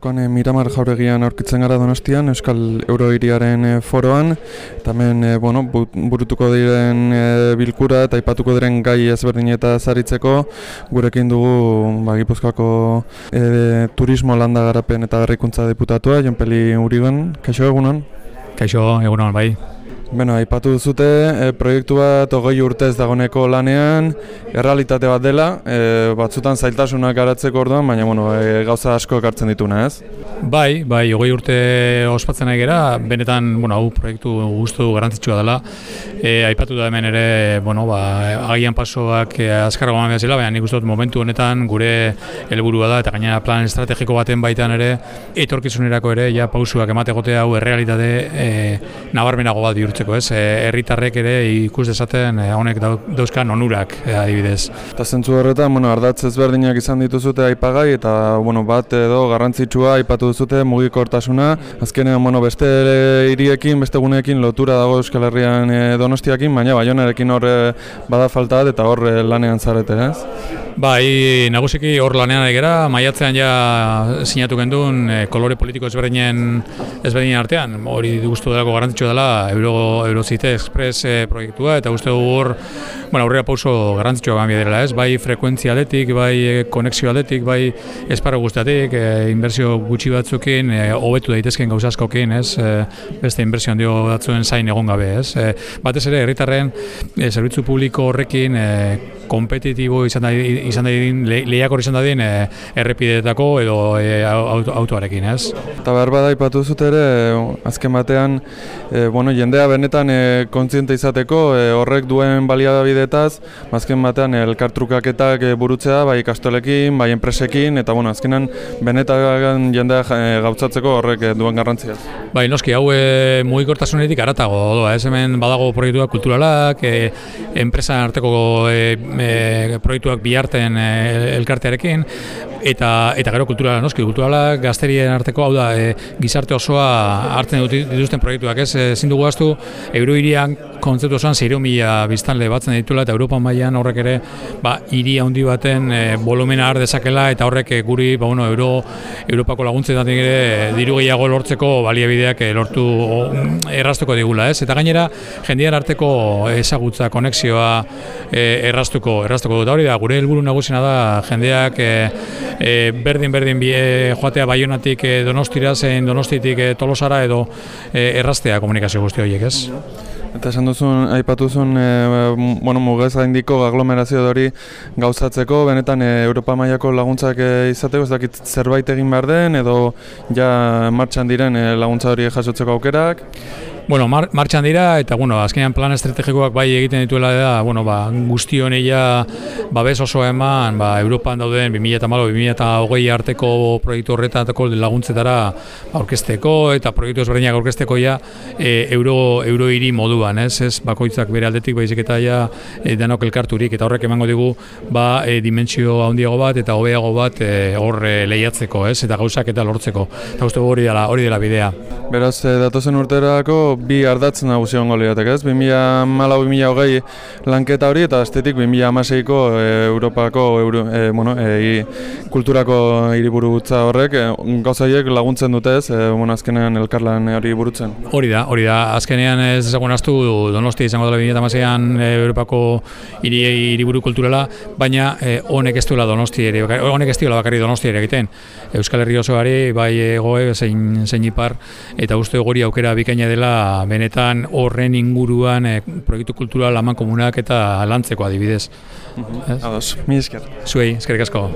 Kone Miramar jauregian aurkitzen gara donostian, Euskal Euroiriaren eh, foroan, eta hemen eh, bueno, burutuko diren e, bilkura eta aipatuko diren gai ezberdin eta zaritzeko, gurekin dugu ba, Gipuzkoako turismo landa garapen eta garrikuntza deputatua, Jonpeli Urigan, kaixo egunon? Kaixo egunon, bai. Bueno, aipatu duzute, e, proiektu bat hogei urtez dagoneko lanean, errealitate bat dela, e, batzutan zailtasunak garatzeko orduan, baina bueno, e, gauza asko ekartzen dituna, ez? Bai, bai, hogei urte ospatzen nahi gera, benetan, bueno, hau proiektu guztu garantzitsua dela. E, aipatu da hemen ere, bueno, ba, agian pasoak e, azkarra goman behar baina nik uste momentu honetan gure helburua da, eta gainera plan estrategiko baten baitan ere, etorkizunerako ere, ja pausuak emategote hau errealitate e, nabarmenago bat bihurtzen ulertzeko, ez? E, herritarrek ere ikus dezaten e, honek dauzkan onurak e, adibidez. Eta zentzu horretan, bueno, ardatz ezberdinak izan dituzute aipagai eta bueno, bat edo garrantzitsua aipatu duzute mugikortasuna. Azkenean, bueno, beste hiriekin, beste guneekin lotura dago Euskal Herrian e, Donostiakin, baina Baionarekin hor bada falta eta hor lanean zarete, ez? Bai, nagusiki hor lanean egera, maiatzean ja sinatu gendun e, kolore politiko ezberdinen ezberdinen artean. Hori guztu delako garantzitsua dela Euro, Eurozite Express e, proiektua, eta uste hor, bueno, aurrera pauso garantzitsua gambia dira, ez? Bai frekuentzia aletik, bai eh, konexio aletik, bai esparro guztiatik, e, inbersio gutxi batzukin, hobetu daitezken gauzaskokin, ez? E, beste inbersio handio batzuen zain egon gabe, ez? E, batez ere, herritarren e, zerbitzu publiko horrekin e, kompetitibo izan da izan da din lehiakor izan da din e, errepideetako edo e, autoarekin, ez? Eta behar bada ipatu zut ere, azken batean, e, bueno, jendea benetan e, kontziente izateko e, horrek duen baliabidetaz, azken batean elkartrukaketak e, burutzea, bai kastolekin, bai enpresekin, eta bueno, azkenan benetan jendea e, gautzatzeko horrek e, duen garrantzia. Bai, noski, hau e, mugikortasunetik aratago, doa, ez hemen badago proiektuak kulturalak, e, enpresa arteko e, e, proiektuak biharten e, elkartearekin, eta eta gero kulturala noski kulturala gazterien arteko hau da e, gizarte osoa hartzen dituzten proiektuak ez ezin dugu astu eurohirian kontzeptu osoan 6000 biztanle batzen ditula eta Europa mailan horrek ere ba hiri handi baten e, volumena har dezakela eta horrek e, guri ba bueno euro Europako laguntzetan ere diru gehiago lortzeko baliabideak lortu errastuko digula ez eta gainera jendean arteko ezagutza konexioa errastuko errastuko dut hori da gure helburu nagusiena da jendeak e, e, berdin berdin bi, e, joatea baionatik e, donostira zein donostitik e, tolosara edo e, erraztea komunikazio guzti horiek ez. Eta esan duzun, aipatu zuen, e, bueno, mugez gaindiko aglomerazio hori gauzatzeko, benetan e, Europa mailako laguntzak e, izateko, ez dakit zerbait egin behar den, edo ja martxan diren e, laguntza hori jasotzeko aukerak? Bueno, mar martxan dira eta bueno, azkenean plan estrategikoak bai egiten dituela da, bueno, ba, guzti honeia babes oso eman, ba, Europan dauden 2014-2020 arteko proiektu horretatako laguntzetara aurkezteko eta proiektu ezberdinak aurkezteko ja e, euro euro hiri moduan, ez? Ez bakoitzak bere aldetik baizik eta ja e, denok elkarturik eta horrek emango digu ba e, dimentsio handiago bat eta hobeago bat e, hor e, lehiatzeko, ez? Eta gauzak eta lortzeko. Eta uste hori dela, hori dela bidea. Beraz, e, datozen urterako bi ardatzen nagusi ongo liatek ez? 2000-2008 lanketa hori eta estetik 2006ko e, Europako Euro, e, bueno, e, kulturako hiriburu gutza horrek e, gauzaiek laguntzen dute ez, e, bueno, azkenean elkarlan hori burutzen. Hori da, hori da, azkenean ez ezagun astu donosti izango dela 2006an e, Europako hiriburu kulturala, baina e, honek ez duela donosti ere, honek ez duela bakarri donosti ere egiten. Euskal Herri osoari, bai egoe, zein, zein ipar, eta uste gori aukera bikaina dela benetan horren inguruan e, proiektu kultural aman komunak eta lantzeko adibidez. Mm -hmm. mi esker. Zuei, eskerrik asko.